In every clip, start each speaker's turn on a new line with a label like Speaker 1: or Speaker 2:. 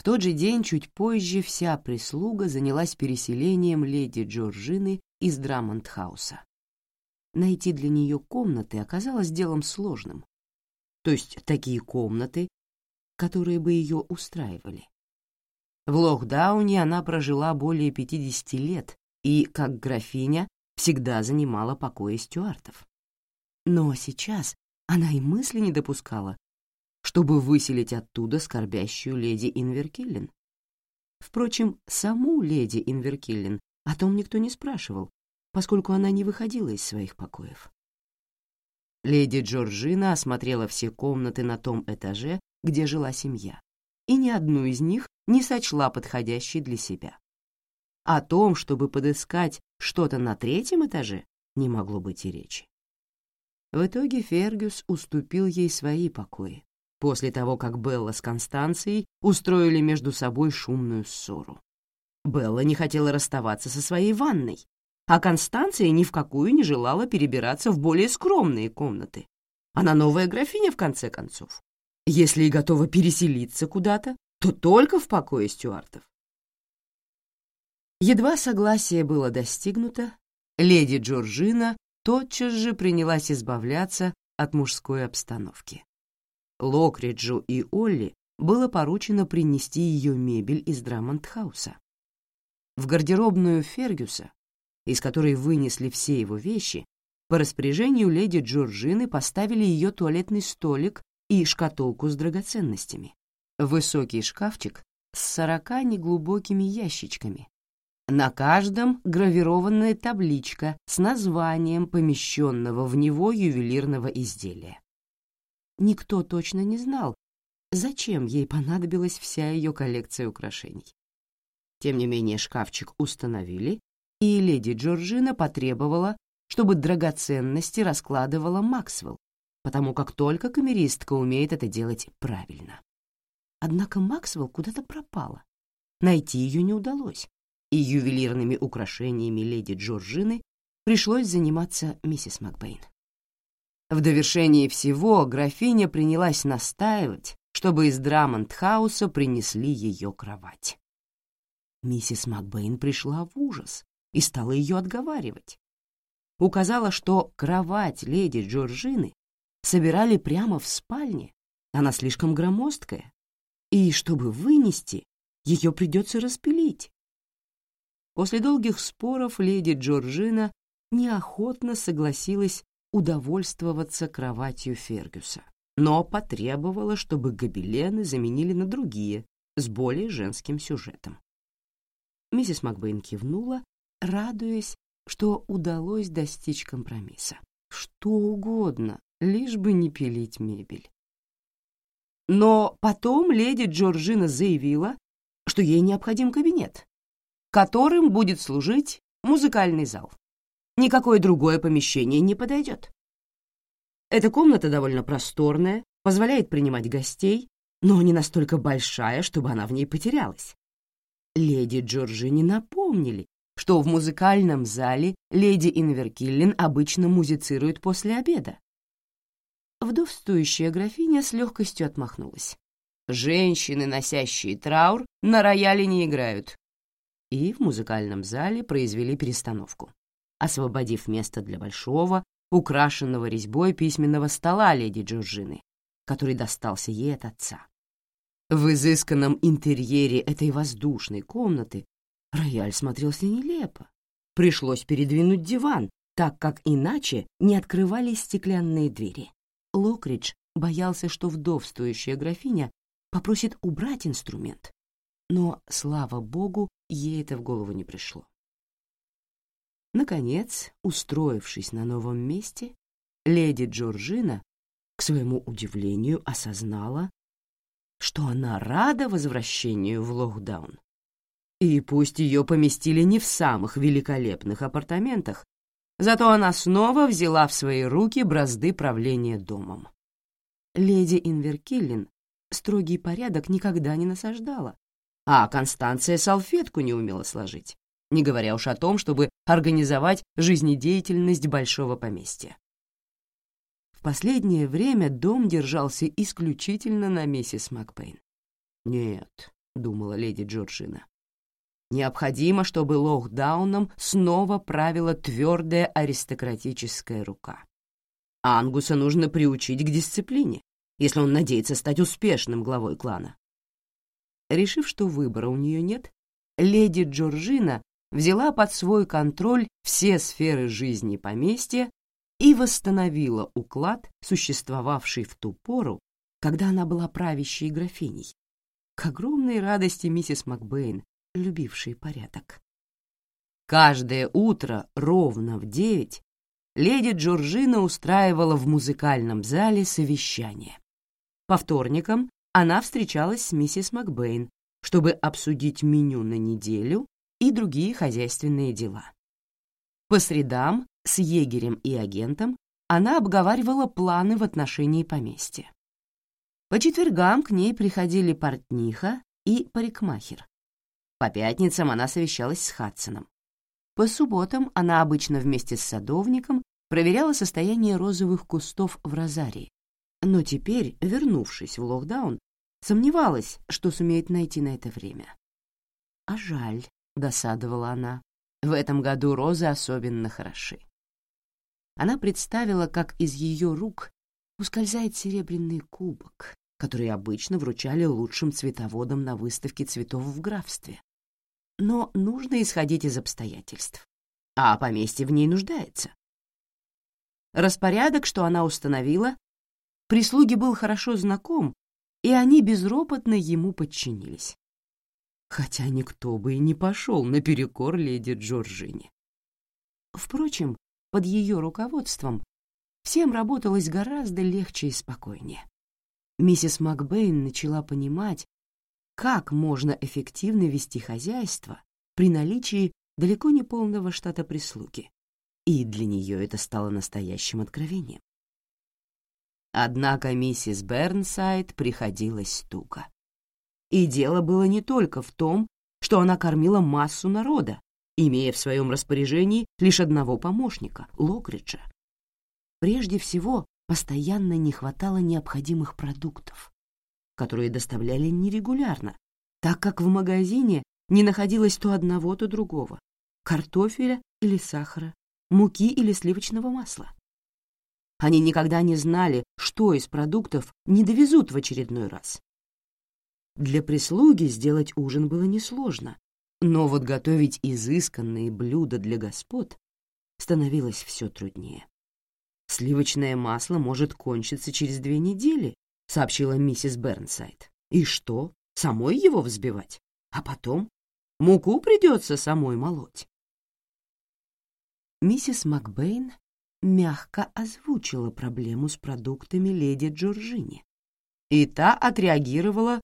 Speaker 1: В тот же день, чуть позже, вся прислуга занялась переселением леди Джорджины из Драмонтхауса. Найти для нее комнаты оказалось делом сложным, то есть такие комнаты, которые бы ее устраивали. В Лохдауне она прожила более 50 лет и, как графиня, всегда занимала покои стюартов. Но сейчас она и мысли не допускала, чтобы выселить оттуда скорбящую леди Инверкиллен. Впрочем, саму леди Инверкиллен о том никто не спрашивал, поскольку она не выходила из своих покоев. Леди Джорджина осмотрела все комнаты на том этаже, где жила семья, и ни одну из них не сочла подходящей для себя. О том, чтобы подыскать что-то на третьем этаже, не могло быть и речи. В итоге Фергюс уступил ей свои покои, после того, как Белла с Констанцией устроили между собой шумную ссору. Белла не хотела расставаться со своей ванной, а Констанция ни в какую не желала перебираться в более скромные комнаты. Она новая графиня, в конце концов. Если и готова переселиться куда-то, то только в покое стюартов. Едва согласие было достигнуто, леди Джорджина тотчас же принялась избавляться от мужской обстановки. Локриджу и Олли было поручено принести ее мебель из Драмонтхауса. В гардеробную Фергюса из которой вынесли все его вещи, по распоряжению леди Джорджины поставили ее туалетный столик и шкатулку с драгоценностями, высокий шкафчик с сорока неглубокими ящичками. На каждом гравированная табличка с названием помещенного в него ювелирного изделия. Никто точно не знал, зачем ей понадобилась вся ее коллекция украшений. Тем не менее шкафчик установили и леди Джорджина потребовала, чтобы драгоценности раскладывала Максвелл, потому как только камеристка умеет это делать правильно. Однако Максвелл куда-то пропала. Найти ее не удалось, и ювелирными украшениями леди Джорджины пришлось заниматься миссис Макбейн. В довершении всего графиня принялась настаивать, чтобы из Драмонт-хауса принесли ее кровать. Миссис Макбейн пришла в ужас и стала ее отговаривать. Указала, что кровать леди Джорджины собирали прямо в спальне, она слишком громоздкая, и, чтобы вынести, ее придется распилить. После долгих споров леди Джорджина неохотно согласилась удовольствоваться кроватью Фергюса, но потребовала, чтобы гобелены заменили на другие, с более женским сюжетом. Миссис Макбейн кивнула радуясь, что удалось достичь компромисса. Что угодно, лишь бы не пилить мебель. Но потом леди Джорджина заявила, что ей необходим кабинет, которым будет служить музыкальный зал. Никакое другое помещение не подойдет. Эта комната довольно просторная, позволяет принимать гостей, но не настолько большая, чтобы она в ней потерялась. Леди Джорджине напомнили, что в музыкальном зале леди Инверкиллин обычно музицирует после обеда. Вдовствующая графиня с легкостью отмахнулась. Женщины, носящие траур, на рояле не играют. И в музыкальном зале произвели перестановку, освободив место для большого, украшенного резьбой письменного стола леди Джорджины, который достался ей от отца. В изысканном интерьере этой воздушной комнаты Рояль смотрелся нелепо. Пришлось передвинуть диван, так как иначе не открывались стеклянные двери. Локридж боялся, что вдовствующая графиня попросит убрать инструмент, но, слава богу, ей это в голову не пришло. Наконец, устроившись на новом месте, леди Джорджина, к своему удивлению, осознала, что она рада возвращению в Лохдаун. И пусть ее поместили не в самых великолепных апартаментах, зато она снова взяла в свои руки бразды правления домом. Леди Инверкиллин строгий порядок никогда не насаждала, а Констанция салфетку не умела сложить, не говоря уж о том, чтобы организовать жизнедеятельность большого поместья. В последнее время дом держался исключительно на миссис Макпейн. Нет, — думала леди Джорджина. Необходимо, чтобы Лохдауном снова правила твердая аристократическая рука. Ангуса нужно приучить к дисциплине, если он надеется стать успешным главой клана. Решив, что выбора у нее нет, леди Джорджина взяла под свой контроль все сферы жизни поместья и восстановила уклад, существовавший в ту пору, когда она была правящей графиней, к огромной радости миссис Макбейн, любивший порядок. Каждое утро ровно в девять леди Джорджина устраивала в музыкальном зале совещание. По вторникам она встречалась с миссис Макбейн, чтобы обсудить меню на неделю и другие хозяйственные дела. По средам с егерем и агентом она обговаривала планы в отношении поместья. По четвергам к ней приходили портниха и парикмахер, по пятницам она совещалась с Хадсоном. По субботам она обычно вместе с садовником проверяла состояние розовых кустов в розарии. Но теперь, вернувшись в Лохдаун, сомневалась, что сумеет найти на это время. «А жаль», — досадовала она, — «в этом году розы особенно хороши». Она представила, как из ее рук ускользает серебряный кубок, который обычно вручали лучшим цветоводам на выставке цветов в графстве но нужно исходить из обстоятельств, а поместье в ней нуждается. Распорядок, что она установила, прислуге был хорошо знаком, и они безропотно ему подчинились. Хотя никто бы и не пошел наперекор леди Джорджине. Впрочем, под ее руководством всем работалось гораздо легче и спокойнее. Миссис Макбейн начала понимать, как можно эффективно вести хозяйство при наличии далеко не полного штата прислуги, и для нее это стало настоящим откровением. Однако миссис Бернсайд приходилось туго. И дело было не только в том, что она кормила массу народа, имея в своем распоряжении лишь одного помощника — Локриджа. Прежде всего, постоянно не хватало необходимых продуктов которые доставляли нерегулярно, так как в магазине не находилось то одного, то другого — картофеля или сахара, муки или сливочного масла. Они никогда не знали, что из продуктов не довезут в очередной раз. Для прислуги сделать ужин было несложно, но вот готовить изысканные блюда для господ становилось все труднее. Сливочное масло может кончиться через две недели, сообщила миссис Бернсайд. «И что, самой его взбивать? А потом муку придется самой молоть». Миссис Макбейн мягко озвучила проблему с продуктами леди Джорджини, и та отреагировала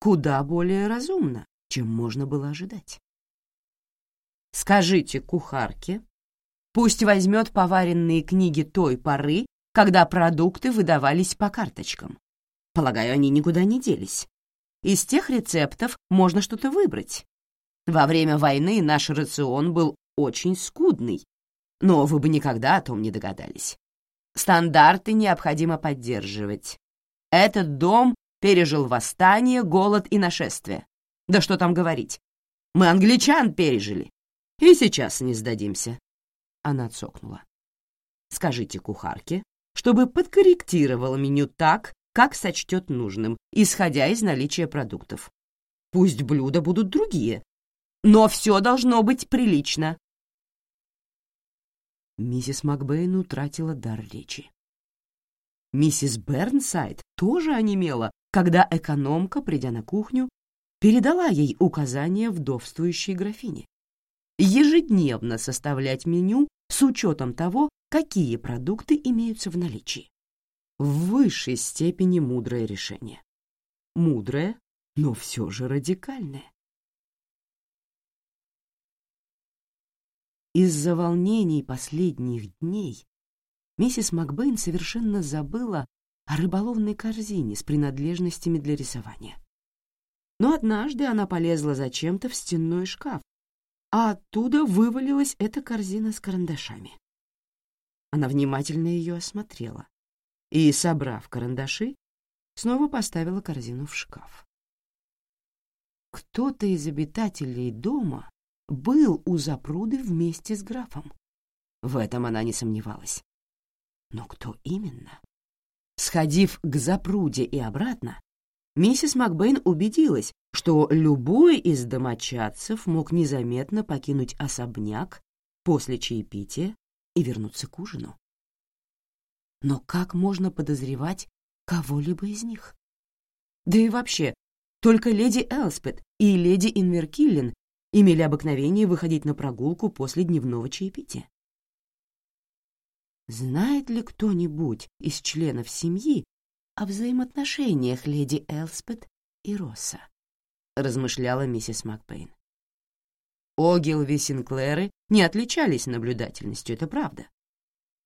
Speaker 1: куда более разумно, чем можно было ожидать. «Скажите кухарке, пусть возьмет поваренные книги той поры, когда продукты выдавались по карточкам. Полагаю, они никуда не делись. Из тех рецептов можно что-то выбрать. Во время войны наш рацион был очень скудный, но вы бы никогда о том не догадались. Стандарты необходимо поддерживать. Этот дом пережил восстание, голод и нашествие. Да что там говорить. Мы англичан пережили. И сейчас не сдадимся. Она цокнула. Скажите кухарке, чтобы подкорректировала меню так, как сочтет нужным, исходя из наличия продуктов. Пусть блюда будут другие, но все должно быть прилично. Миссис Макбейн утратила дар речи. Миссис Бернсайд тоже онемела, когда экономка, придя на кухню, передала ей указания вдовствующей графине. Ежедневно составлять меню с учетом того, какие продукты имеются в наличии в высшей степени мудрое решение. Мудрое, но все же радикальное. Из-за волнений последних дней миссис Макбейн совершенно забыла о рыболовной корзине с принадлежностями для рисования. Но однажды она полезла зачем-то в стенной шкаф, а оттуда вывалилась эта корзина с карандашами. Она внимательно ее осмотрела и, собрав карандаши, снова поставила корзину в шкаф. Кто-то из обитателей дома был у запруды вместе с графом. В этом она не сомневалась. Но кто именно? Сходив к запруде и обратно, миссис Макбейн убедилась, что любой из домочадцев мог незаметно покинуть особняк после чаепития и вернуться к ужину. Но как можно подозревать кого-либо из них? Да и вообще, только леди Элспет и леди Инверкиллен имели обыкновение выходить на прогулку после дневного чаепития. Знает ли кто-нибудь из членов семьи о взаимоотношениях леди Элспет и Росса? размышляла миссис Макбейн. Огилви Синклеры не отличались наблюдательностью, это правда.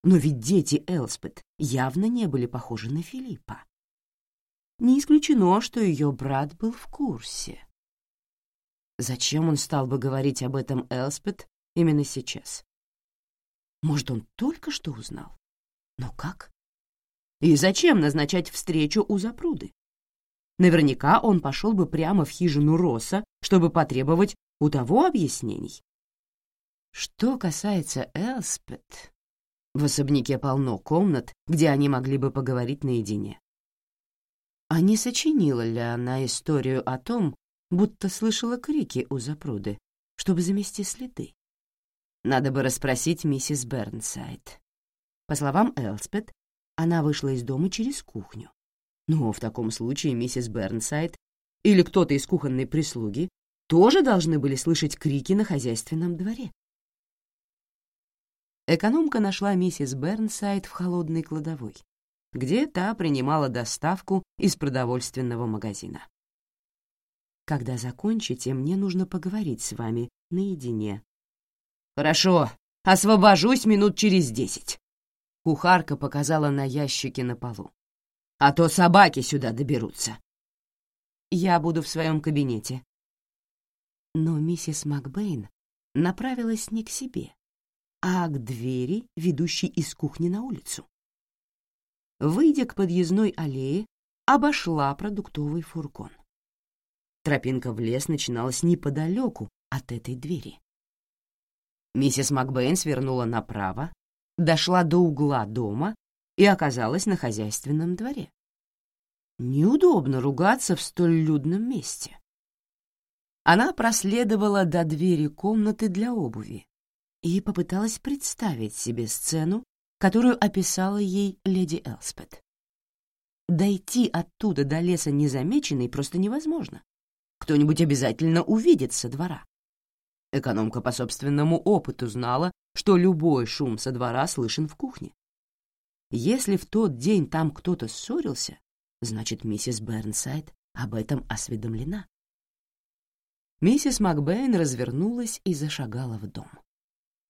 Speaker 1: Но ведь дети Элспет явно не были похожи на Филиппа. Не исключено, что ее брат был в курсе. Зачем он стал бы говорить об этом Элспет именно сейчас? Может, он только что узнал? Но как? И зачем назначать встречу у запруды? Наверняка он пошел бы прямо в хижину Росса, чтобы потребовать у того объяснений. Что касается Элспет, в особняке полно комнат, где они могли бы поговорить наедине. А не сочинила ли она историю о том, будто слышала крики у запруды, чтобы замести следы? Надо бы расспросить миссис Бернсайд. По словам Элспет, она вышла из дома через кухню. Но в таком случае миссис Бернсайд или кто-то из кухонной прислуги тоже должны были слышать крики на хозяйственном дворе. Экономка нашла миссис Бернсайд в холодной кладовой где та принимала доставку из продовольственного магазина. «Когда закончите, мне нужно поговорить с вами наедине». «Хорошо, освобожусь минут через десять». Кухарка показала на ящике на полу. «А то собаки сюда доберутся». «Я буду в своем кабинете». Но миссис Макбейн направилась не к себе, а к двери, ведущей из кухни на улицу выйдя к подъездной аллее, обошла продуктовый фургон. Тропинка в лес начиналась неподалеку от этой двери. Миссис Макбейн свернула направо, дошла до угла дома и оказалась на хозяйственном дворе. Неудобно ругаться в столь людном месте. Она проследовала до двери комнаты для обуви и попыталась представить себе сцену, которую описала ей леди Элспет. Дойти оттуда до леса незамеченной просто невозможно. Кто-нибудь обязательно увидит со двора. Экономка по собственному опыту знала, что любой шум со двора слышен в кухне. Если в тот день там кто-то ссорился, значит, миссис Бернсайд об этом осведомлена. Миссис Макбейн развернулась и зашагала в дом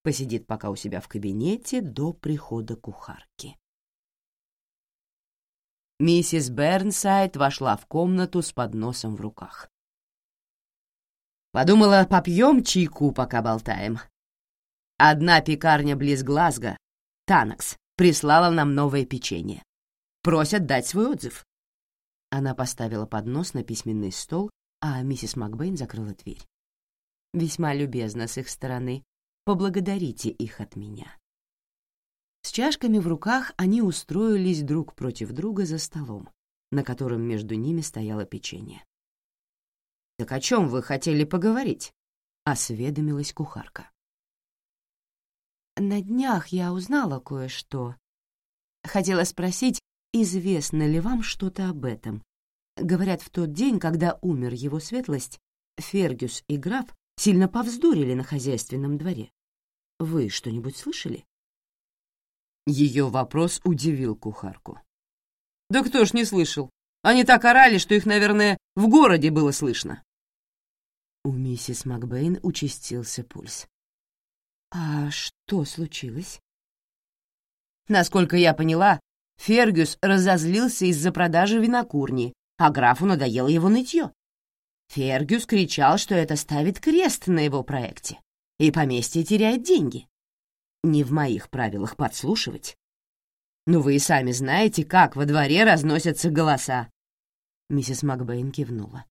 Speaker 1: посидит пока у себя в кабинете до прихода кухарки. Миссис Бернсайд вошла в комнату с подносом в руках. Подумала, попьем чайку, пока болтаем. Одна пекарня близ Глазго, Танакс, прислала нам новое печенье. Просят дать свой отзыв. Она поставила поднос на письменный стол, а миссис Макбейн закрыла дверь. Весьма любезно с их стороны, поблагодарите их от меня». С чашками в руках они устроились друг против друга за столом, на котором между ними стояло печенье. «Так о чем вы хотели поговорить?» — осведомилась кухарка. «На днях я узнала кое-что. Хотела спросить, известно ли вам что-то об этом. Говорят, в тот день, когда умер его светлость, Фергюс и граф сильно повздорили на хозяйственном дворе. Вы что-нибудь слышали?» Ее вопрос удивил кухарку. «Да кто ж не слышал? Они так орали, что их, наверное, в городе было слышно». У миссис Макбейн участился пульс. «А что случилось?» Насколько я поняла, Фергюс разозлился из-за продажи винокурни, а графу надоело его нытье. Фергюс кричал, что это ставит крест на его проекте и поместье теряет деньги. Не в моих правилах подслушивать. Но вы и сами знаете, как во дворе разносятся голоса. Миссис Макбейн кивнула.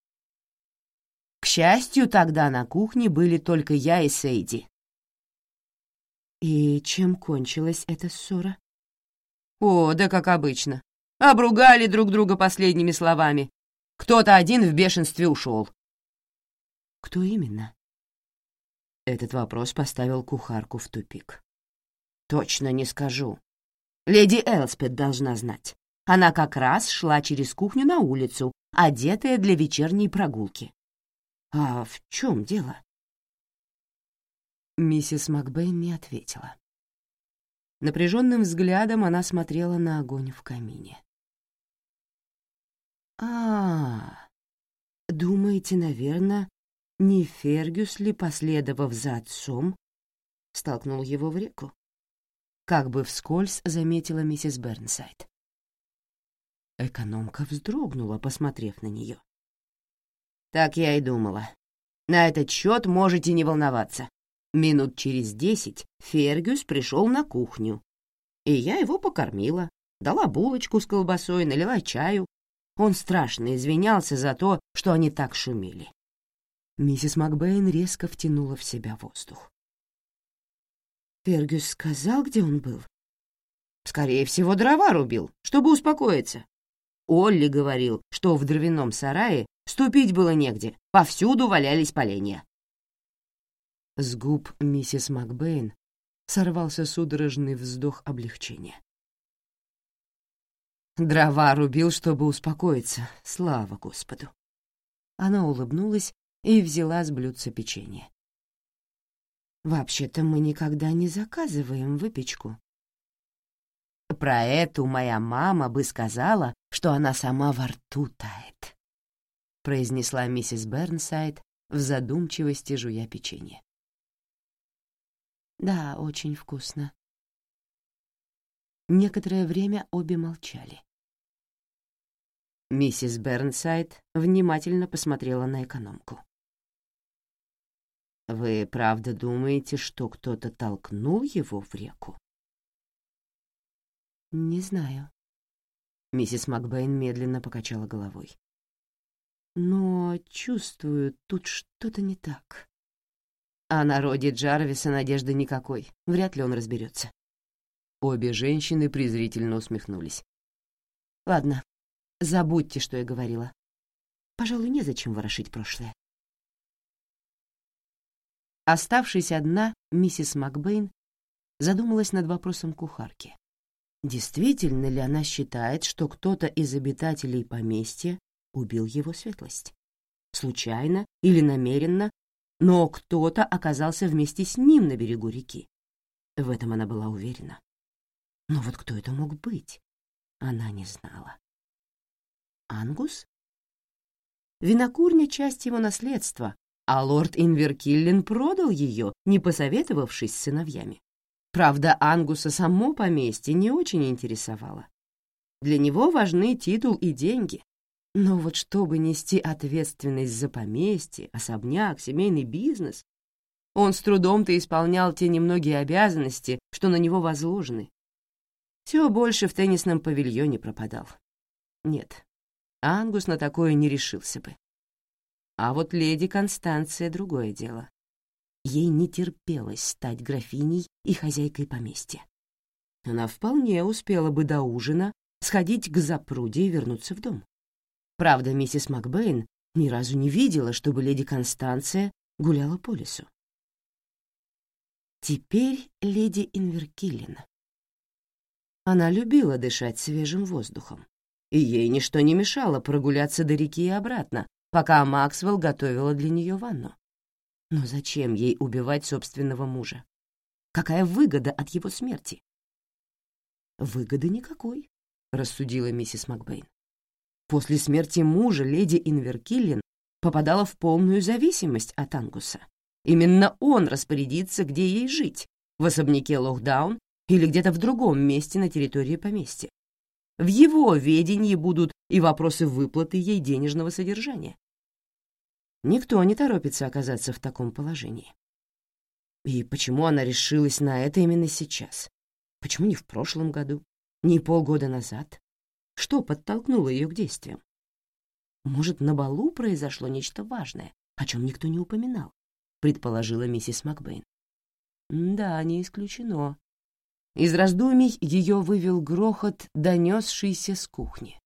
Speaker 1: К счастью, тогда на кухне были только я и Сейди. И чем кончилась эта ссора? О, да как обычно. Обругали друг друга последними словами. Кто-то один в бешенстве ушел. Кто именно? Этот вопрос поставил кухарку в тупик. Точно не скажу. Леди Элспет должна знать. Она как раз шла через кухню на улицу, одетая для вечерней прогулки. А в чем дело? Миссис Макбейн не ответила. Напряженным взглядом она смотрела на огонь в камине. «А, думаете, наверное, не Фергюс ли, последовав за отцом, столкнул его в реку? Как бы вскользь заметила миссис Бернсайд. Экономка вздрогнула, посмотрев на нее. «Так я и думала. На этот счет можете не волноваться. Минут через десять Фергюс пришел на кухню, и я его покормила, дала булочку с колбасой, налила чаю. Он страшно извинялся за то, что они так шумели. Миссис Макбейн резко втянула в себя воздух. Фергюс сказал, где он был? Скорее всего, дрова рубил, чтобы успокоиться. Олли говорил, что в дровяном сарае ступить было негде, повсюду валялись поленья. С губ миссис Макбейн сорвался судорожный вздох облегчения. Дрова рубил, чтобы успокоиться, слава Господу. Она улыбнулась и взяла с блюдца печенье. «Вообще-то мы никогда не заказываем выпечку». «Про эту моя мама бы сказала, что она сама во рту тает», — произнесла миссис Бернсайд в задумчивости жуя печенье. «Да, очень вкусно». Некоторое время обе молчали. Миссис Бернсайд внимательно посмотрела на экономку. Вы правда думаете, что кто-то толкнул его в реку? Не знаю. Миссис Макбейн медленно покачала головой. Но чувствую, тут что-то не так. А на роде Джарвиса надежды никакой. Вряд ли он разберется. Обе женщины презрительно усмехнулись. Ладно, забудьте, что я говорила. Пожалуй, незачем ворошить прошлое. Оставшись одна, миссис Макбейн задумалась над вопросом кухарки. Действительно ли она считает, что кто-то из обитателей поместья убил его светлость? Случайно или намеренно, но кто-то оказался вместе с ним на берегу реки. В этом она была уверена. Но вот кто это мог быть, она не знала. Ангус? Винокурня — часть его наследства, а лорд Инверкиллен продал ее, не посоветовавшись с сыновьями. Правда, Ангуса само поместье не очень интересовало. Для него важны титул и деньги. Но вот чтобы нести ответственность за поместье, особняк, семейный бизнес, он с трудом-то исполнял те немногие обязанности, что на него возложены. Все больше в теннисном павильоне пропадал. Нет, Ангус на такое не решился бы. А вот леди Констанция — другое дело. Ей не терпелось стать графиней и хозяйкой поместья. Она вполне успела бы до ужина сходить к запруде и вернуться в дом. Правда, миссис Макбейн ни разу не видела, чтобы леди Констанция гуляла по лесу. Теперь леди Инверкиллин. Она любила дышать свежим воздухом, и ей ничто не мешало прогуляться до реки и обратно, пока Максвелл готовила для нее ванну. Но зачем ей убивать собственного мужа? Какая выгода от его смерти? Выгоды никакой, рассудила миссис Макбейн. После смерти мужа леди Инверкиллин попадала в полную зависимость от Ангуса. Именно он распорядится, где ей жить, в особняке Лохдаун или где-то в другом месте на территории поместья. В его ведении будут и вопросы выплаты ей денежного содержания. Никто не торопится оказаться в таком положении. И почему она решилась на это именно сейчас? Почему не в прошлом году, не полгода назад? Что подтолкнуло ее к действиям? Может, на балу произошло нечто важное, о чем никто не упоминал, предположила миссис Макбейн. Да, не исключено. Из раздумий ее вывел грохот, донесшийся с кухни.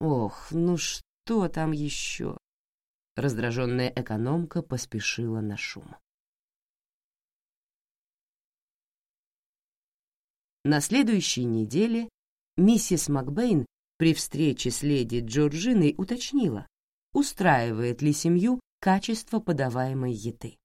Speaker 1: Ох, ну что там еще? Раздраженная экономка поспешила на шум. На следующей неделе миссис Макбейн при встрече с леди Джорджиной уточнила, устраивает ли семью качество подаваемой еды.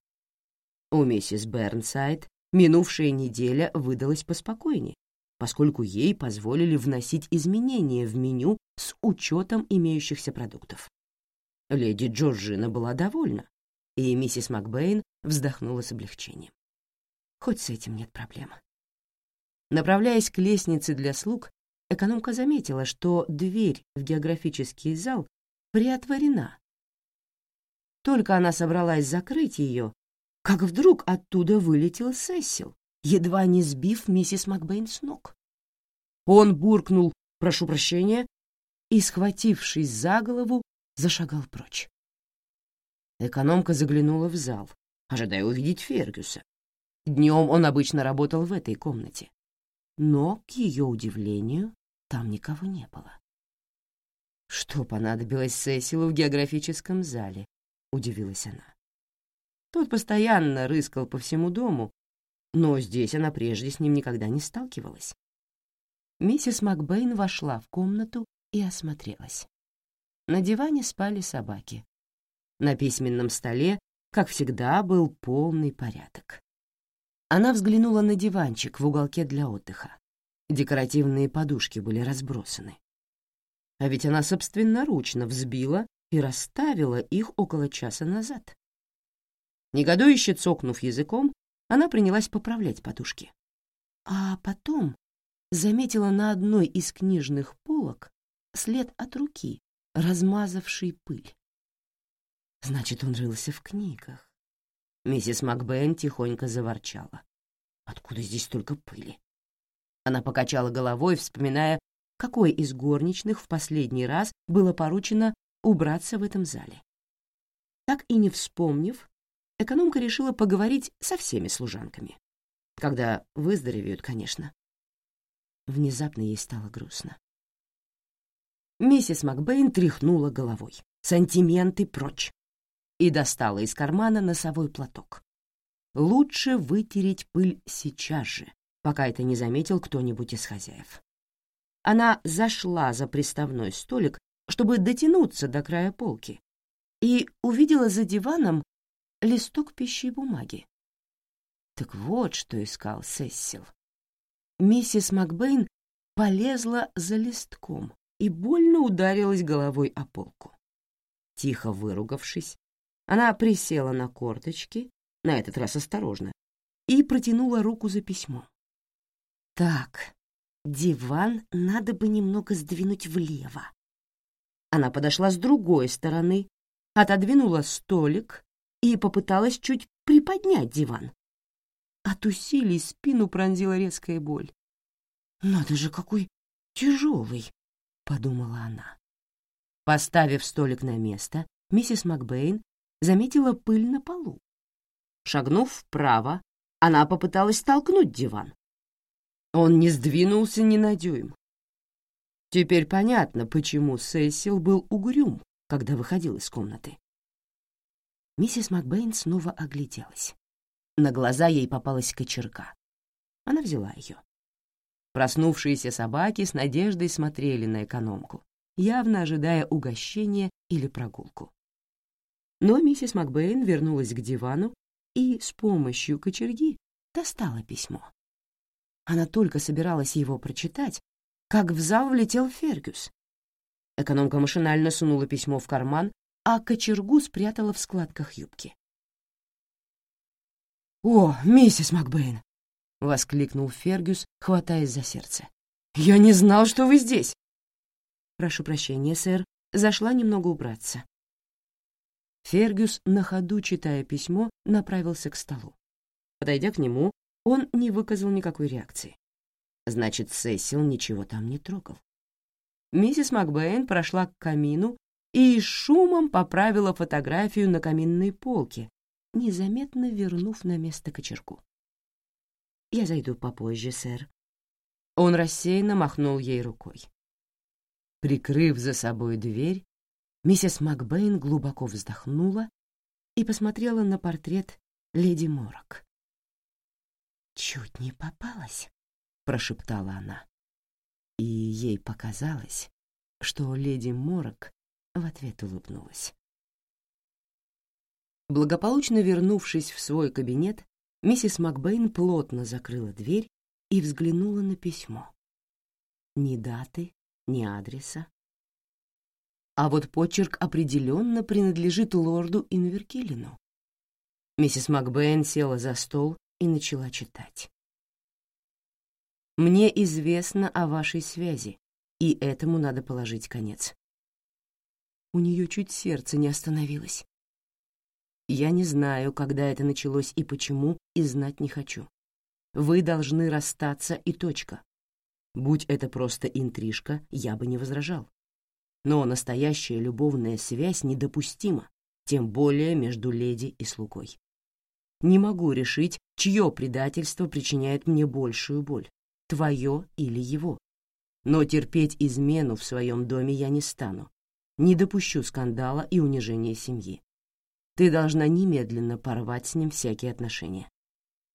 Speaker 1: У миссис Бернсайд минувшая неделя выдалась поспокойнее, поскольку ей позволили вносить изменения в меню с учетом имеющихся продуктов. Леди Джорджина была довольна, и миссис Макбейн вздохнула с облегчением. Хоть с этим нет проблем. Направляясь к лестнице для слуг, экономка заметила, что дверь в географический зал приотворена. Только она собралась закрыть ее, как вдруг оттуда вылетел Сесил, едва не сбив миссис Макбейн с ног. Он буркнул «прошу прощения» и, схватившись за голову, зашагал прочь. Экономка заглянула в зал, ожидая увидеть Фергюса. Днем он обычно работал в этой комнате. Но, к ее удивлению, там никого не было. «Что понадобилось Сесилу в географическом зале?» — удивилась она. Тот постоянно рыскал по всему дому, но здесь она прежде с ним никогда не сталкивалась. Миссис Макбейн вошла в комнату и осмотрелась. На диване спали собаки. На письменном столе, как всегда, был полный порядок. Она взглянула на диванчик в уголке для отдыха. Декоративные подушки были разбросаны. А ведь она собственноручно взбила и расставила их около часа назад. Негодующе цокнув языком, она принялась поправлять подушки. А потом заметила на одной из книжных полок след от руки, размазавший пыль. Значит, он рылся в книгах. Миссис Макбен тихонько заворчала. «Откуда здесь столько пыли?» Она покачала головой, вспоминая, какой из горничных в последний раз было поручено убраться в этом зале. Так и не вспомнив, экономка решила поговорить со всеми служанками. Когда выздоровеют, конечно. Внезапно ей стало грустно. Миссис Макбейн тряхнула головой. Сантименты прочь и достала из кармана носовой платок. Лучше вытереть пыль сейчас же, пока это не заметил кто-нибудь из хозяев. Она зашла за приставной столик, чтобы дотянуться до края полки, и увидела за диваном листок пищи и бумаги. Так вот, что искал Сессил. Миссис Макбейн полезла за листком и больно ударилась головой о полку. Тихо выругавшись, она присела на корточки, на этот раз осторожно, и протянула руку за письмо. «Так, диван надо бы немного сдвинуть влево». Она подошла с другой стороны, отодвинула столик и попыталась чуть приподнять диван. От усилий спину пронзила резкая боль. «Надо же, какой тяжелый!» — подумала она. Поставив столик на место, миссис Макбейн заметила пыль на полу. Шагнув вправо, она попыталась толкнуть диван. Он не сдвинулся ни на дюйм. Теперь понятно, почему Сесил был угрюм, когда выходил из комнаты. Миссис Макбейн снова огляделась. На глаза ей попалась кочерга. Она взяла ее. Проснувшиеся собаки с надеждой смотрели на экономку, явно ожидая угощения или прогулку. Но миссис Макбейн вернулась к дивану и с помощью кочерги достала письмо. Она только собиралась его прочитать, как в зал влетел Фергюс. Экономка машинально сунула письмо в карман, а кочергу спрятала в складках юбки. «О, миссис Макбейн!» — воскликнул Фергюс, хватаясь за сердце. «Я не знал, что вы здесь!» «Прошу прощения, сэр, зашла немного убраться», Фергюс, на ходу читая письмо, направился к столу. Подойдя к нему, он не выказал никакой реакции. Значит, Сесил ничего там не трогал. Миссис Макбейн прошла к камину и шумом поправила фотографию на каминной полке, незаметно вернув на место кочергу. «Я зайду попозже, сэр». Он рассеянно махнул ей рукой. Прикрыв за собой дверь, миссис Макбейн глубоко вздохнула и посмотрела на портрет леди Морок. «Чуть не попалась», — прошептала она. И ей показалось, что леди Морок в ответ улыбнулась. Благополучно вернувшись в свой кабинет, миссис Макбейн плотно закрыла дверь и взглянула на письмо. Ни даты, ни адреса. А вот почерк определенно принадлежит лорду Инверкилину. Миссис Макбейн села за стол и начала читать. «Мне известно о вашей связи, и этому надо положить конец». У нее чуть сердце не остановилось. Я не знаю, когда это началось и почему, и знать не хочу. Вы должны расстаться и точка. Будь это просто интрижка, я бы не возражал. Но настоящая любовная связь недопустима, тем более между леди и слугой не могу решить, чье предательство причиняет мне большую боль, твое или его. Но терпеть измену в своем доме я не стану. Не допущу скандала и унижения семьи. Ты должна немедленно порвать с ним всякие отношения.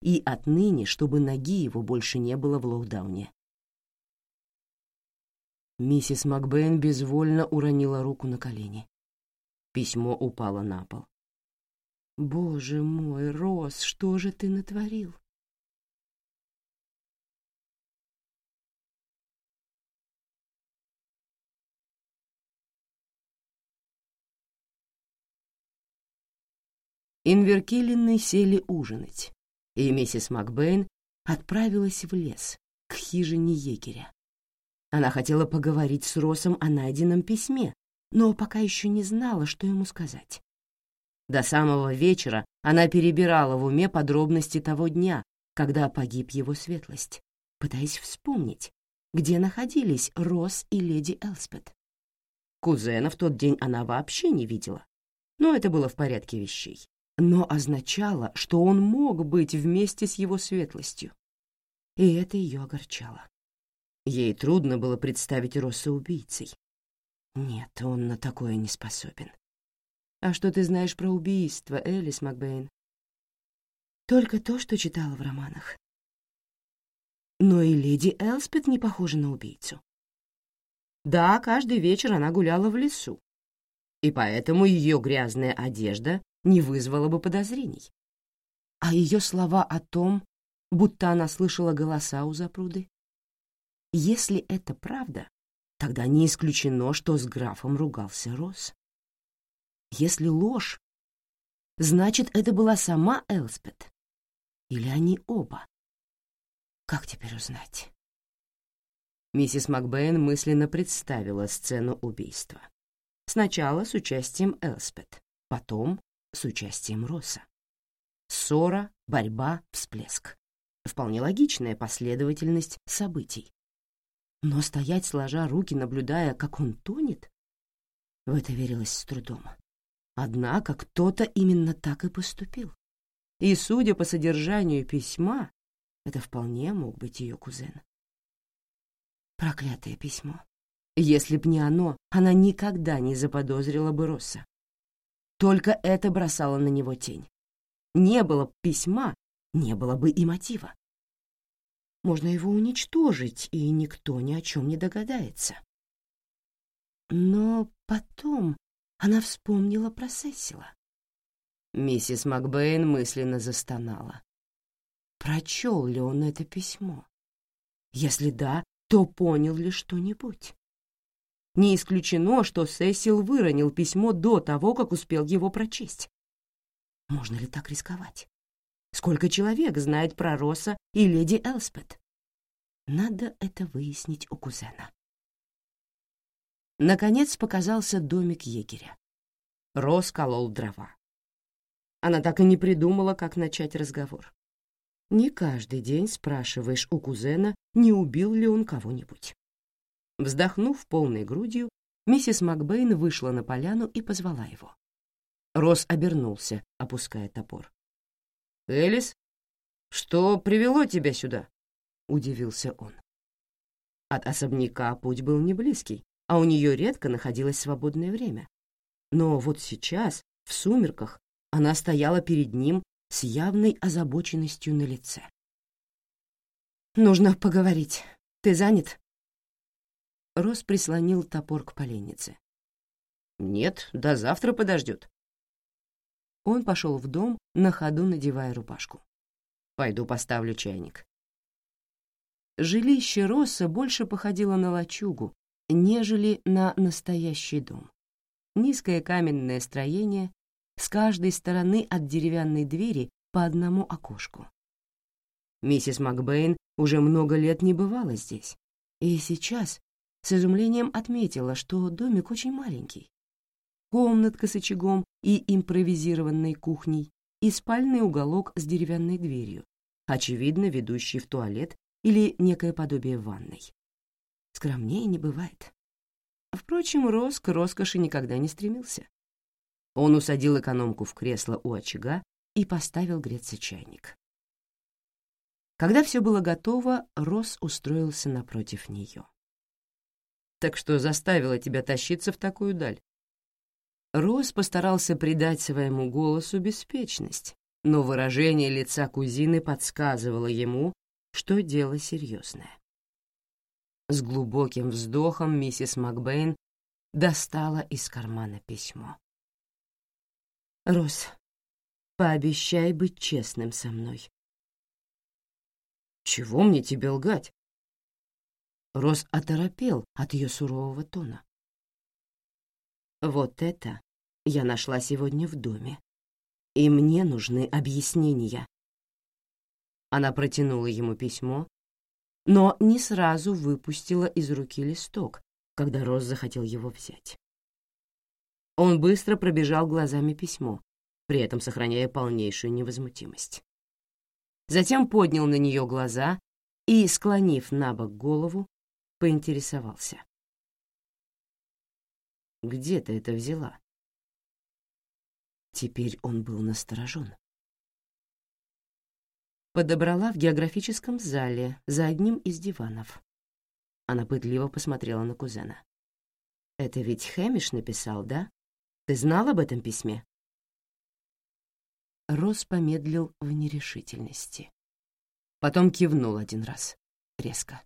Speaker 1: И отныне, чтобы ноги его больше не было в лоудауне. Миссис Макбейн безвольно уронила руку на колени. Письмо упало на пол. Боже мой, Рос, что же ты натворил? Инверкиллины сели ужинать, и миссис Макбейн отправилась в лес, к хижине егеря. Она хотела поговорить с Росом о найденном письме, но пока еще не знала, что ему сказать. До самого вечера она перебирала в уме подробности того дня, когда погиб его светлость, пытаясь вспомнить, где находились Росс и леди Элспет. Кузена в тот день она вообще не видела, но это было в порядке вещей. Но означало, что он мог быть вместе с его светлостью. И это ее огорчало. Ей трудно было представить Росса убийцей. Нет, он на такое не способен. А что ты знаешь про убийство, Элис Макбейн? Только то, что читала в романах. Но и леди Элспет не похожа на убийцу. Да, каждый вечер она гуляла в лесу, и поэтому ее грязная одежда не вызвала бы подозрений. А ее слова о том, будто она слышала голоса у запруды? Если это правда, тогда не исключено, что с графом ругался Росс. Если ложь, значит, это была сама Элспет. Или они оба? Как теперь узнать? Миссис Макбейн мысленно представила сцену убийства. Сначала с участием Элспет, потом с участием Росса. Ссора, борьба, всплеск. Вполне логичная последовательность событий. Но стоять сложа руки, наблюдая, как он тонет, в это верилось с трудом. Однако кто-то именно так и поступил. И, судя по содержанию письма, это вполне мог быть ее кузен. Проклятое письмо. Если б не оно, она никогда не заподозрила бы Росса. Только это бросало на него тень. Не было письма, не было бы и мотива. Можно его уничтожить, и никто ни о чем не догадается. Но потом она вспомнила про Сесила. Миссис Макбейн мысленно застонала. Прочел ли он это письмо? Если да, то понял ли что-нибудь? Не исключено, что Сесил выронил письмо до того, как успел его прочесть. Можно ли так рисковать? Сколько человек знает про Росса и леди Элспет? Надо это выяснить у кузена. Наконец показался домик егеря. Рос колол дрова. Она так и не придумала, как начать разговор. Не каждый день спрашиваешь у кузена, не убил ли он кого-нибудь. Вздохнув полной грудью, миссис Макбейн вышла на поляну и позвала его. Росс обернулся, опуская топор. «Элис, что привело тебя сюда?» — удивился он. От особняка путь был не близкий, а у нее редко находилось свободное время. Но вот сейчас, в сумерках, она стояла перед ним с явной озабоченностью на лице. «Нужно поговорить. Ты занят?» Рос прислонил топор к поленнице. «Нет, до завтра подождет». Он пошел в дом, на ходу надевая рубашку. «Пойду поставлю чайник». Жилище Росса больше походило на лачугу, нежели на настоящий дом. Низкое каменное строение, с каждой стороны от деревянной двери по одному окошку. Миссис Макбейн уже много лет не бывала здесь, и сейчас с изумлением отметила, что домик очень маленький. Комнатка с очагом и импровизированной кухней и спальный уголок с деревянной дверью, очевидно, ведущий в туалет или некое подобие ванной. Скромнее не бывает. Впрочем, Рос к роскоши никогда не стремился. Он усадил экономку в кресло у очага и поставил греться чайник. Когда все было готово, Рос устроился напротив нее. «Так что заставило тебя тащиться в такую даль?» Рос постарался придать своему голосу беспечность, но выражение лица кузины подсказывало ему, что дело серьезное. С глубоким вздохом миссис Макбейн достала из кармана письмо. «Рос, пообещай быть честным со мной». «Чего мне тебе лгать?» Рос оторопел от ее сурового тона. «Вот это я нашла сегодня в доме, и мне нужны объяснения». Она протянула ему письмо, но не сразу выпустила из руки листок, когда Рос захотел его взять. Он быстро пробежал глазами письмо, при этом сохраняя полнейшую невозмутимость. Затем поднял на нее глаза и, склонив на бок голову, поинтересовался. «Где ты это взяла?» Теперь он был насторожен. Подобрала в географическом зале за одним из диванов. Она пытливо посмотрела на кузена. «Это ведь Хэмиш написал, да?» Ты знал об этом письме?» Рос помедлил в нерешительности. Потом кивнул один раз, резко.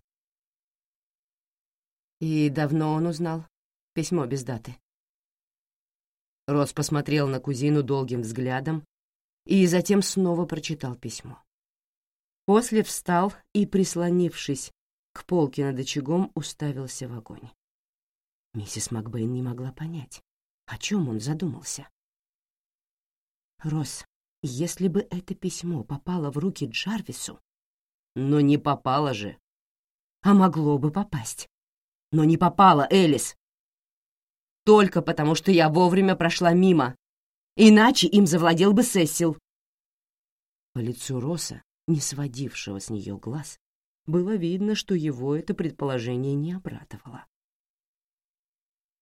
Speaker 1: «И давно он узнал? Письмо без даты». Рос посмотрел на кузину долгим взглядом и затем снова прочитал письмо. После встал и, прислонившись к полке над очагом, уставился в огонь. Миссис Макбейн не могла понять, о чем он задумался? Рос, если бы это письмо попало в руки Джарвису... Но не попало же. А могло бы попасть. Но не попало, Элис. Только потому, что я вовремя прошла мимо. Иначе им завладел бы Сесил. По лицу Роса, не сводившего с нее глаз, было видно, что его это предположение не обрадовало.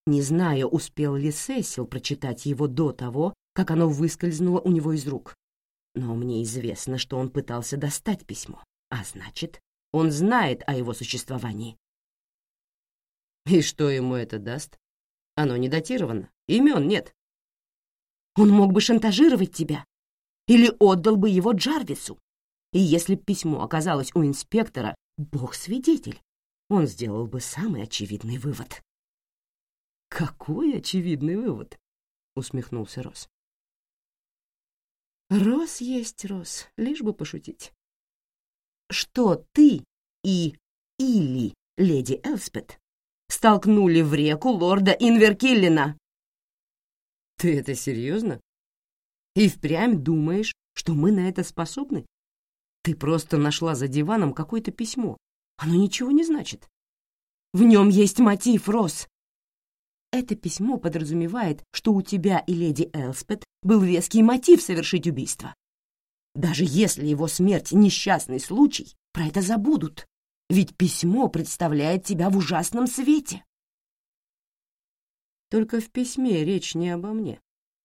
Speaker 1: Не знаю, успел ли Сесил прочитать его до того, как оно выскользнуло у него из рук. Но мне известно, что он пытался достать письмо, а значит, он знает о его существовании. И что ему это даст? Оно не датировано, имен нет. Он мог бы шантажировать тебя или отдал бы его Джарвису. И если б письмо оказалось у инспектора, бог свидетель, он сделал бы самый очевидный вывод. «Какой очевидный вывод!» — усмехнулся Рос. «Рос есть Рос, лишь бы пошутить. Что ты и или леди Элспет столкнули в реку лорда Инверкиллина?» «Ты это серьезно? И впрямь думаешь, что мы на это способны? Ты просто нашла за диваном какое-то письмо. Оно ничего не значит. В нем есть мотив, Рос. Это письмо подразумевает, что у тебя и леди Элспет был веский мотив совершить убийство. Даже если его смерть — несчастный случай, про это забудут, ведь письмо представляет тебя в ужасном свете. Только в письме речь не обо мне»,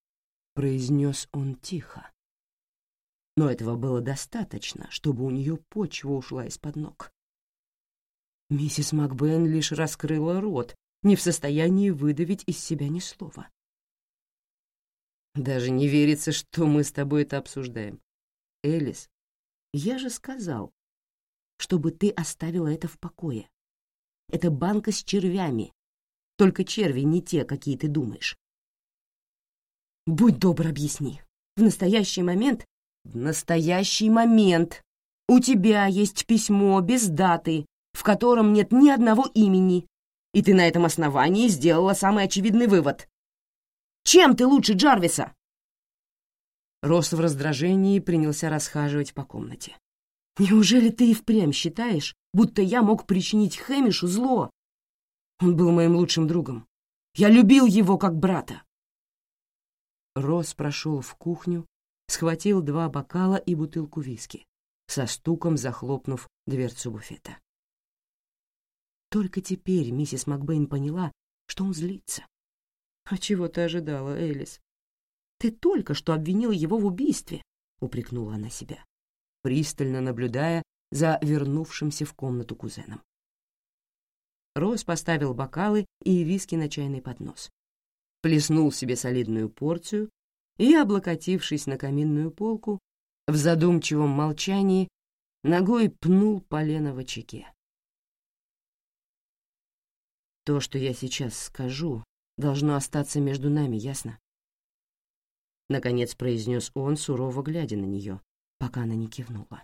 Speaker 1: — произнес он тихо. Но этого было достаточно, чтобы у нее почва ушла из-под ног. Миссис Макбен лишь раскрыла рот, не в состоянии выдавить из себя ни слова. «Даже не верится, что мы с тобой это обсуждаем. Элис, я же сказал, чтобы ты оставила это в покое. Это банка с червями. Только черви не те, какие ты думаешь. Будь добр, объясни. В настоящий момент... В настоящий момент у тебя есть письмо без даты, в котором нет ни одного имени, и ты на этом основании сделала самый очевидный вывод. Чем ты лучше Джарвиса?» Рос в раздражении принялся расхаживать по комнате. «Неужели ты и впрямь считаешь, будто я мог причинить Хэмишу зло? Он был моим лучшим другом. Я любил его как брата». Рос прошел в кухню, схватил два бокала и бутылку виски, со стуком захлопнув дверцу буфета. Только теперь миссис Макбейн поняла, что он злится. «А чего ты ожидала, Элис? Ты только что обвинила его в убийстве», — упрекнула она себя, пристально наблюдая за вернувшимся в комнату кузеном. Рос поставил бокалы и виски на чайный поднос, плеснул себе солидную порцию и, облокотившись на каминную полку, в задумчивом молчании ногой пнул полено в очаге. То, что я сейчас скажу, должно остаться между нами, ясно? Наконец произнес он, сурово глядя на нее, пока она не кивнула.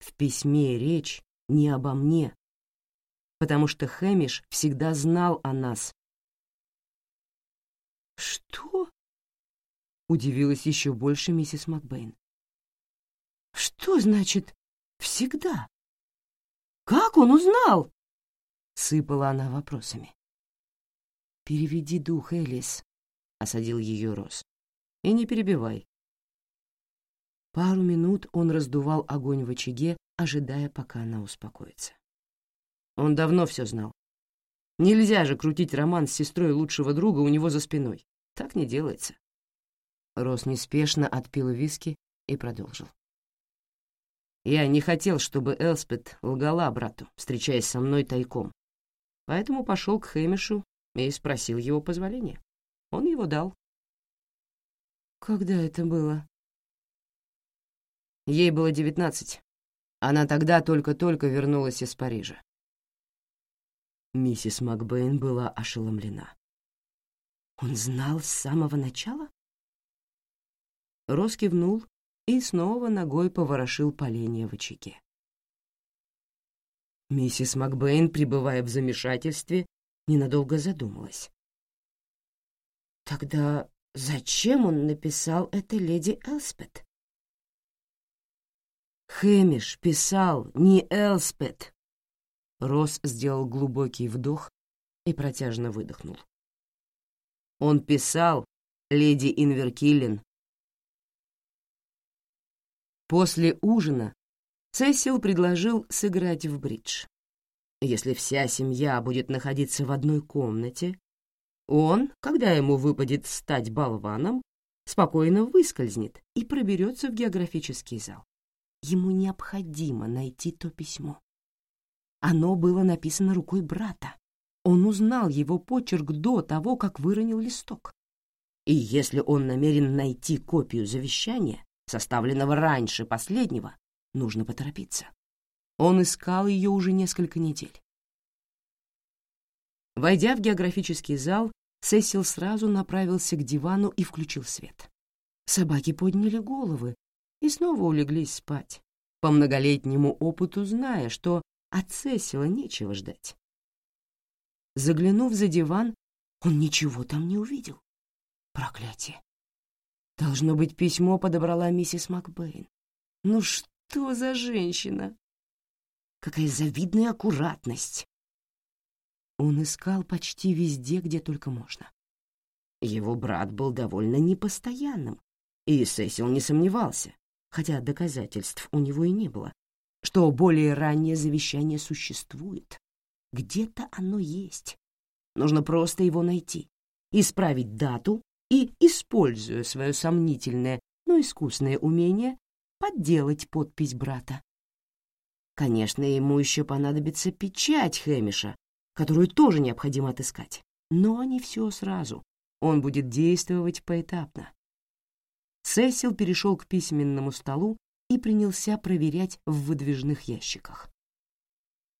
Speaker 1: В письме речь не обо мне, потому что Хэмиш всегда знал о нас. «Что?» — удивилась еще больше миссис Макбейн. «Что значит «всегда»? Как он узнал?» Сыпала она вопросами. «Переведи дух, Элис», — осадил ее Рос. «И не перебивай». Пару минут он раздувал огонь в очаге, ожидая, пока она успокоится. Он давно все знал. Нельзя же крутить роман с сестрой лучшего друга у него за спиной. Так не делается. Рос неспешно отпил виски и продолжил. Я не хотел, чтобы Элспет лгала брату, встречаясь со мной тайком поэтому пошел к Хэмишу и спросил его позволения. Он его дал. Когда это было? Ей было девятнадцать. Она тогда только-только вернулась из Парижа. Миссис Макбейн была ошеломлена. Он знал с самого начала? Рос кивнул и снова ногой поворошил поленья в очаге. Миссис Макбейн, пребывая в замешательстве, ненадолго задумалась. Тогда зачем он написал это леди Элспет? Хэмиш писал не Элспет. Росс сделал глубокий вдох и протяжно выдохнул. Он писал леди Инверкиллен. После ужина Сесил предложил сыграть в бридж. Если вся семья будет находиться в одной комнате, он, когда ему выпадет стать болваном, спокойно выскользнет и проберется в географический зал. Ему необходимо найти то письмо. Оно было написано рукой брата. Он узнал его почерк до того, как выронил листок. И если он намерен найти копию завещания, составленного раньше последнего, Нужно поторопиться. Он искал ее уже несколько недель. Войдя в географический зал, Сесил сразу направился к дивану и включил свет. Собаки подняли головы и снова улеглись спать, по многолетнему опыту зная, что от Сесила нечего ждать. Заглянув за диван, он ничего там не увидел. Проклятие. Должно быть, письмо подобрала миссис Макбейн. Ну что? За женщина? Какая завидная аккуратность! Он искал почти везде, где только можно. Его брат был довольно непостоянным, и Сесил не сомневался, хотя доказательств у него и не было, что более раннее завещание существует. Где-то оно есть. Нужно просто его найти, исправить дату и, используя свое сомнительное, но искусное умение, подделать подпись брата. Конечно, ему еще понадобится печать Хэмиша, которую тоже необходимо отыскать. Но не все сразу. Он будет действовать поэтапно. Сесил перешел к письменному столу и принялся проверять в выдвижных ящиках.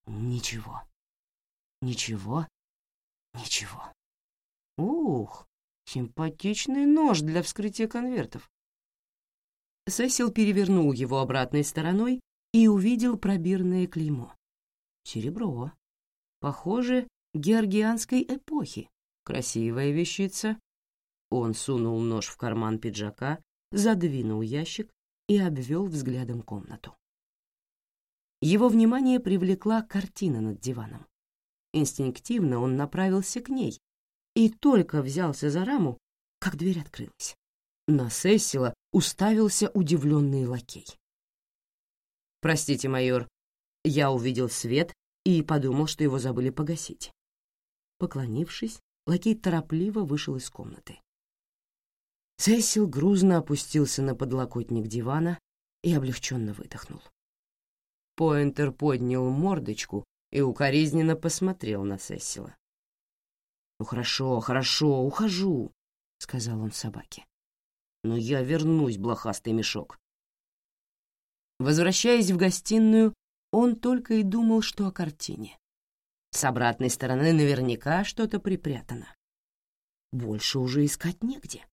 Speaker 1: Ничего. Ничего. Ничего. Ух, симпатичный нож для вскрытия конвертов. Сесил перевернул его обратной стороной и увидел пробирное клеймо. Серебро. Похоже, георгианской эпохи. Красивая вещица. Он сунул нож в карман пиджака, задвинул ящик и обвел взглядом комнату. Его внимание привлекла картина над диваном. Инстинктивно он направился к ней и только взялся за раму, как дверь открылась. На Сессила уставился удивленный лакей. «Простите, майор, я увидел свет и подумал, что его забыли погасить». Поклонившись, лакей торопливо вышел из комнаты. Сесил грузно опустился на подлокотник дивана и облегченно выдохнул. Поинтер поднял мордочку и укоризненно посмотрел на Сесила. «Ну хорошо, хорошо, ухожу», — сказал он собаке. «Но я вернусь, блохастый мешок». Возвращаясь в гостиную, он только и думал, что о картине. С обратной стороны наверняка что-то припрятано. Больше уже искать негде.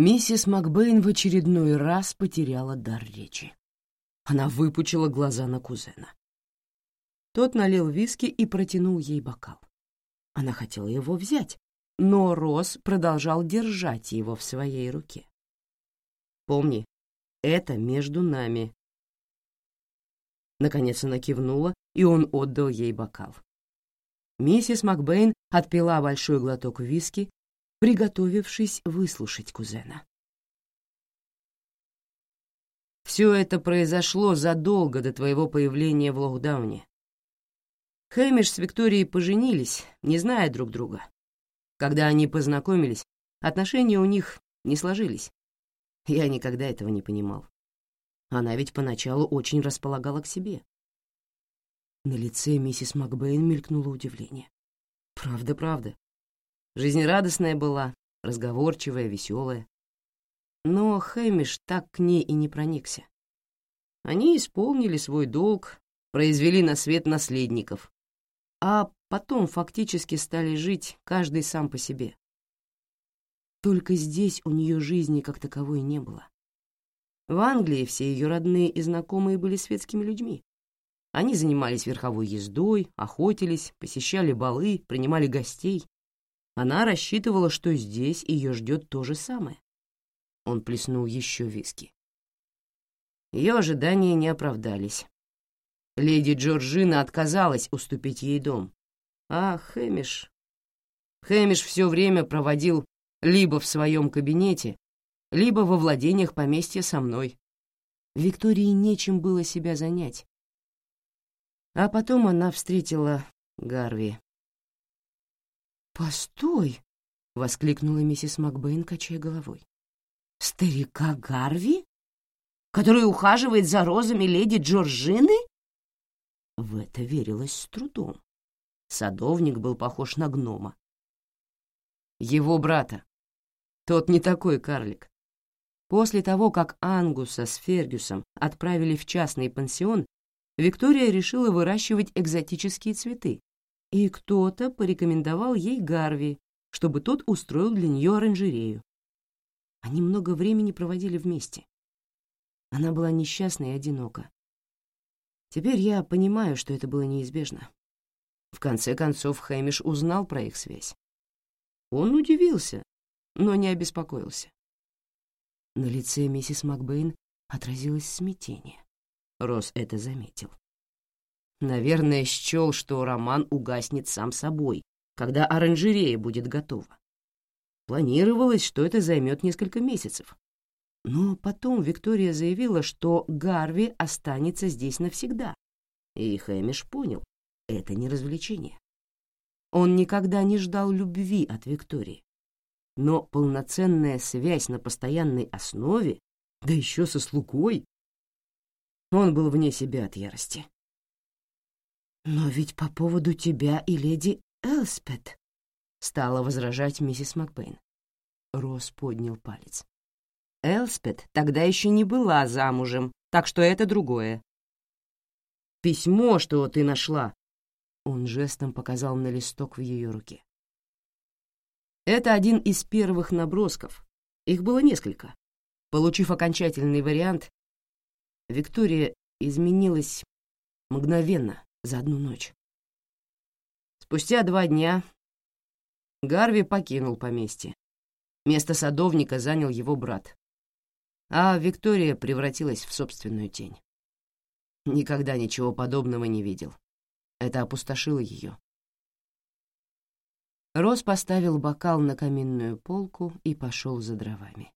Speaker 1: Миссис Макбейн в очередной раз потеряла дар речи. Она выпучила глаза на кузена. Тот налил виски и протянул ей бокал. Она хотела его взять, но Росс продолжал держать его в своей руке. «Помни, это между нами». Наконец она кивнула, и он отдал ей бокал. Миссис Макбейн отпила большой глоток виски приготовившись выслушать кузена. Все это произошло задолго до твоего появления в Лохдауне. Хэмиш с Викторией поженились, не зная друг друга. Когда они познакомились, отношения у них не сложились. Я никогда этого не понимал. Она ведь поначалу очень располагала к себе. На лице миссис Макбейн мелькнуло удивление. «Правда, правда. Жизнерадостная была, разговорчивая, веселая. Но Хэмиш так к ней и не проникся. Они исполнили свой долг, произвели на свет наследников, а потом фактически стали жить каждый сам по себе. Только здесь у нее жизни как таковой не было. В Англии все ее родные и знакомые были светскими людьми. Они занимались верховой ездой, охотились, посещали балы, принимали гостей, она рассчитывала, что здесь ее ждет то же самое. Он плеснул еще виски. Ее ожидания не оправдались. Леди Джорджина отказалась уступить ей дом. А Хэмиш... Хэмиш все время проводил либо в своем кабинете, либо во владениях поместья со мной. Виктории нечем было себя занять. А потом она встретила Гарви. «Постой!» — воскликнула миссис Макбейн, качая головой. «Старика Гарви? Который ухаживает за розами леди Джорджины?» В это верилось с трудом. Садовник был похож на гнома. Его брата. Тот не такой карлик. После того, как Ангуса с Фергюсом отправили в частный пансион, Виктория решила выращивать экзотические цветы, и кто-то порекомендовал ей Гарви, чтобы тот устроил для нее оранжерею. Они много времени проводили вместе. Она была несчастна и одинока. Теперь я понимаю, что это было неизбежно. В конце концов, Хэмиш узнал про их связь. Он удивился, но не обеспокоился. На лице миссис Макбейн отразилось смятение. Росс это заметил. Наверное, счел, что роман угаснет сам собой, когда оранжерея будет готова. Планировалось, что это займет несколько месяцев. Но потом Виктория заявила, что Гарви останется здесь навсегда, И Хэмиш понял, это не развлечение. Он никогда не ждал любви от Виктории. Но полноценная связь на постоянной основе, да еще со слугой, он был вне себя от ярости. «Но ведь по поводу тебя и леди Элспет», — стала возражать миссис Макбейн. Рос поднял палец. Элспет тогда еще не была замужем, так что это другое. «Письмо, что ты нашла!» Он жестом показал на листок в ее руке. Это один из первых набросков. Их было несколько. Получив окончательный вариант, Виктория изменилась мгновенно, за одну ночь. Спустя два дня Гарви покинул поместье. Место садовника занял его брат, а Виктория превратилась в собственную тень. Никогда ничего подобного не видел. Это опустошило ее. Рос поставил бокал на каминную полку и пошел за дровами.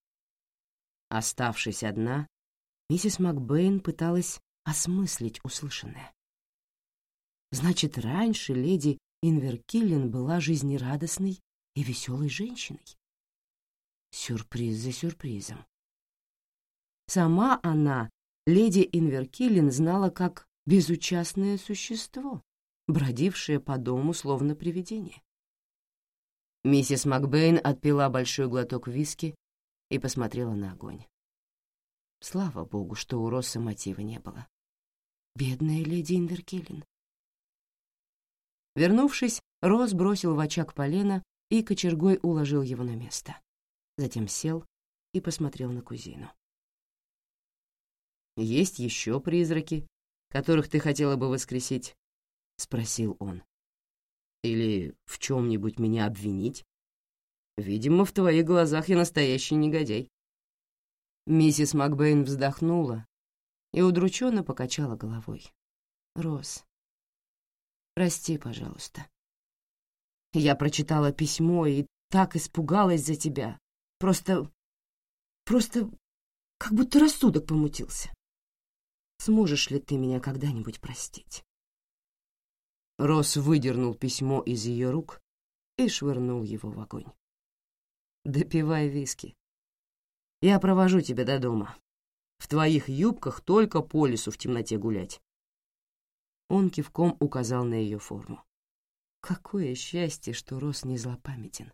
Speaker 1: Оставшись одна, миссис Макбейн пыталась осмыслить услышанное. Значит, раньше леди Инверкиллен была жизнерадостной и веселой женщиной. Сюрприз за сюрпризом. Сама она, леди Инверкиллен, знала как безучастное существо, бродившее по дому словно привидение. Миссис Макбейн отпила большой глоток виски и посмотрела на огонь. Слава богу, что у Росса мотива не было. Бедная леди Инверкиллен. Вернувшись, Росс бросил в очаг полено и кочергой уложил его на место. Затем сел и посмотрел на кузину. «Есть еще призраки, которых ты хотела бы воскресить?» — спросил он. «Или в чем-нибудь меня обвинить? Видимо, в твоих глазах я настоящий негодяй». Миссис Макбейн вздохнула и удрученно покачала головой. «Рос, прости, пожалуйста. Я прочитала письмо и так испугалась за тебя. Просто... просто... как будто рассудок помутился. Сможешь ли ты меня когда-нибудь простить?» Росс выдернул письмо из ее рук и швырнул его в огонь. «Допивай виски. Я провожу тебя до дома. В твоих юбках только по лесу в темноте гулять». Он кивком указал на ее форму. Какое счастье, что Росс не злопамятен.